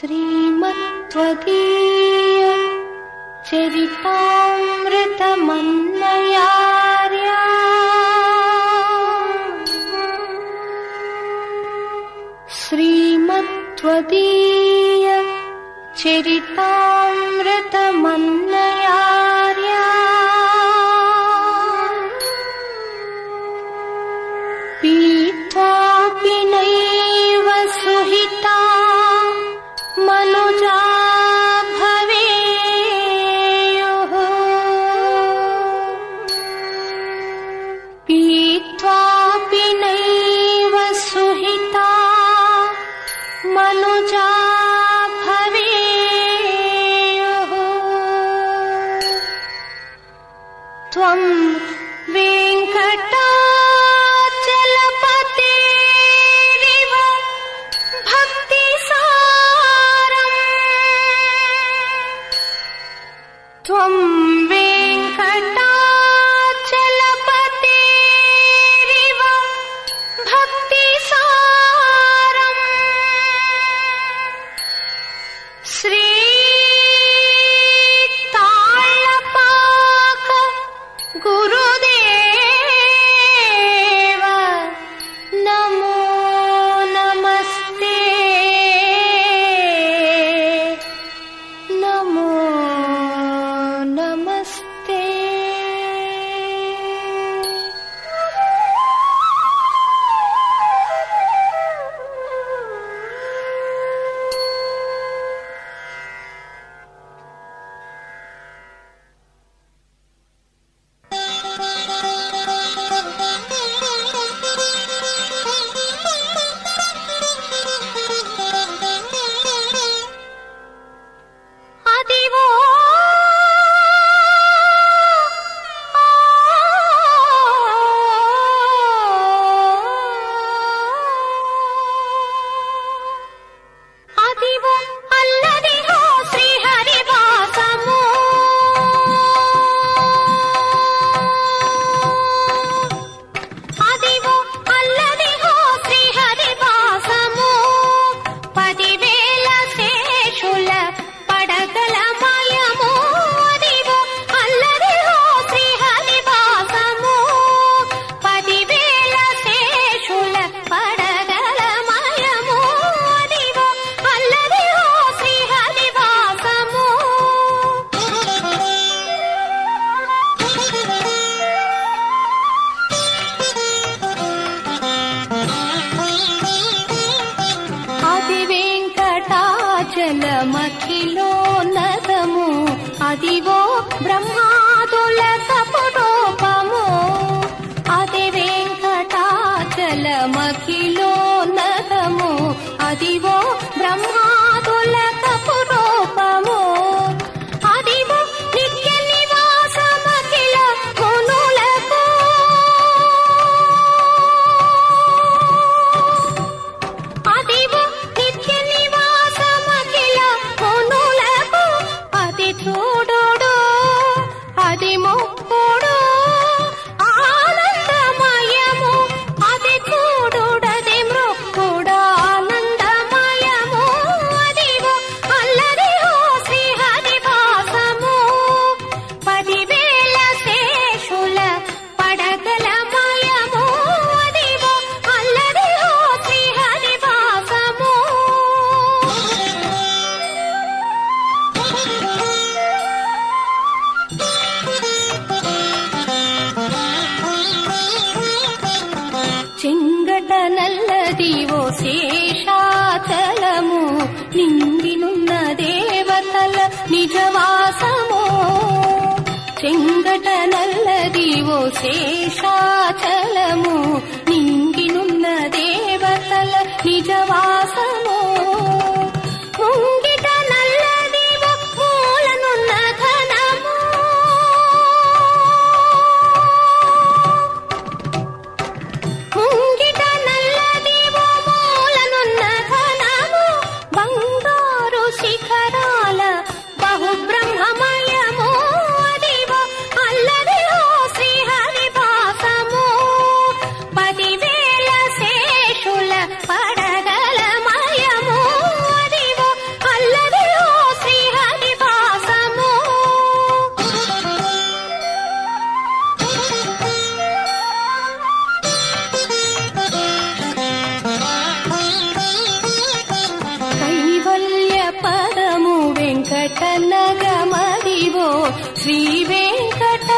श्रीमत्त्वदीय चरितामृतमन्नयार्या श्रीमन्त्वदीयम् चरितामृतमन्न त्वं वेङ्कटाचलपतेरिव भक्तिसारम्। त्वं वेङ्कटाचलपतेरिव भक्तिसारम्। श्री Yeah. மகிழ శేషాచలము నిండినున్న దేవతల నిజవాసము. చెంగట నల్లది ఓ శేషాచలము నిండినున్న దేవతల నిజవా వెంకటనగ మరివో శ్రీ వెంకట